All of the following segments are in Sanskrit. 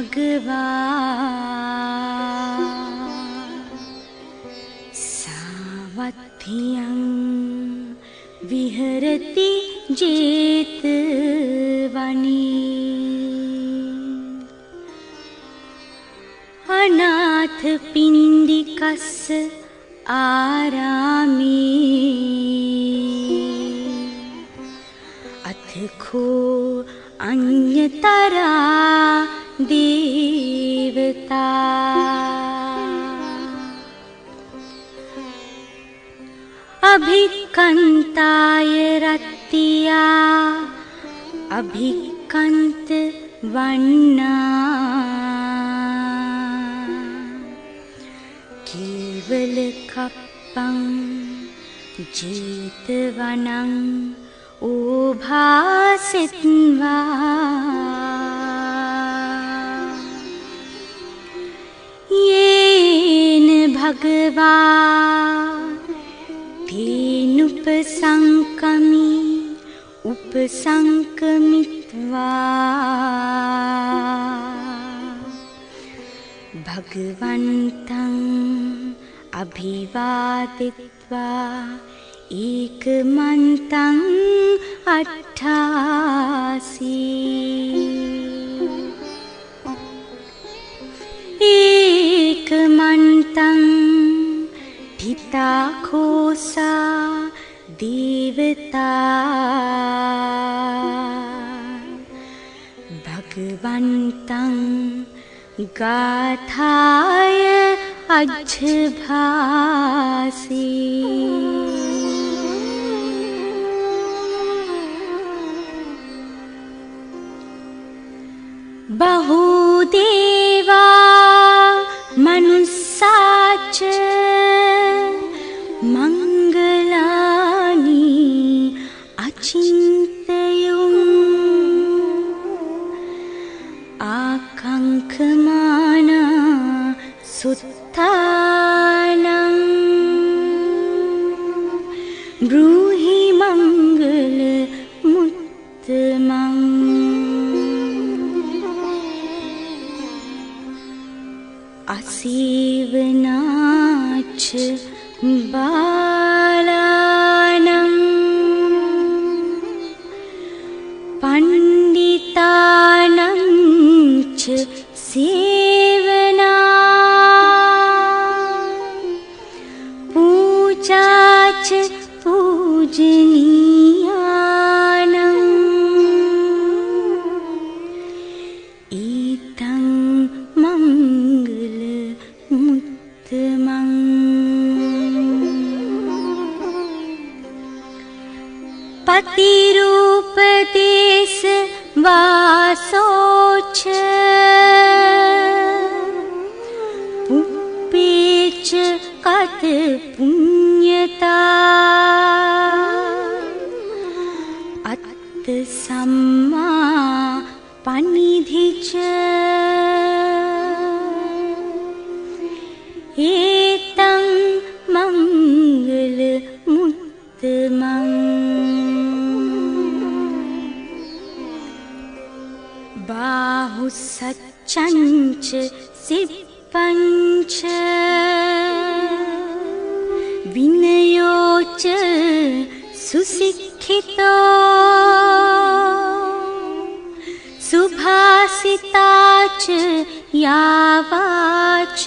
भगवा। सावधियं विहरति जेतवनी। अनाथपिण्डिकस्य आरामी। अथ खो अन्यतरा देवता। अभिकन्ताय रत्या अभिकन्त वन्ना। केवलकप्पं जेतवनं ओभासित्वा येन भगवा तेनुपसङ्कमि उपसङ्कमित्वा भगवन्तम् अभिवादित्वा एकमन्तम् अट्ठासि गाथाय अज्भासि। बहुदेवा मङ्गलानि Brew पुप्पेच कथ पुण्यता। अत् सम्मा पनिधि च सिप्पञ्च विनयो च सुशिक्षितो। सुभासिता च यावाच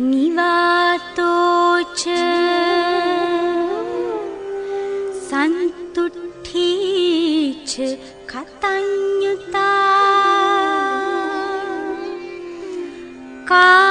निवातोच। सन्तुष्ठीच कतन्युता। कालेन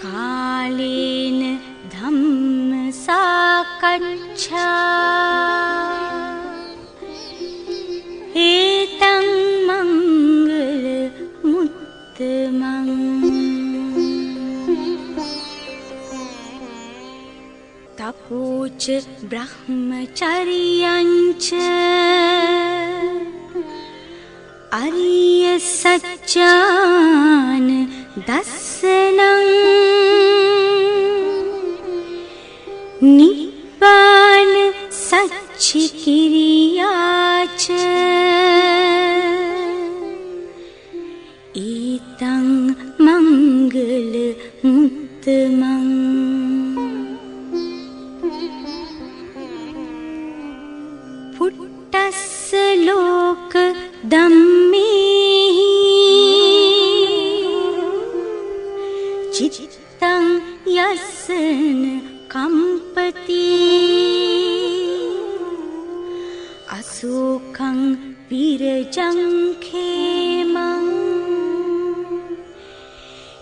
कालेन धम्मसा कच्छा एतं मङ्गलमुत्तमम् तपोच ब्रह्मचर्यञ्च अर्यसच्चान् दर्शनम् निब्बान सच्चिकिरिया च। एतं मङ्गलमुत्तमम् पुट्टस्य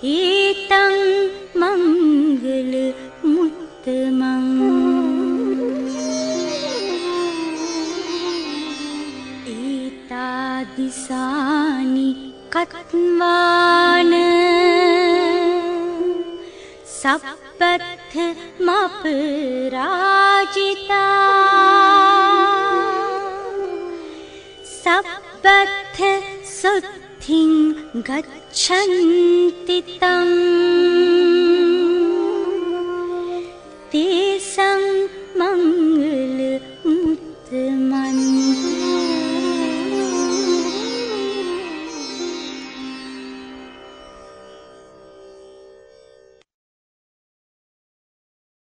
एतं मङ्गलमुत्तमम् एतादिशानि कत्वान सपथमपराजिता सपथ गच्छन्ति तम्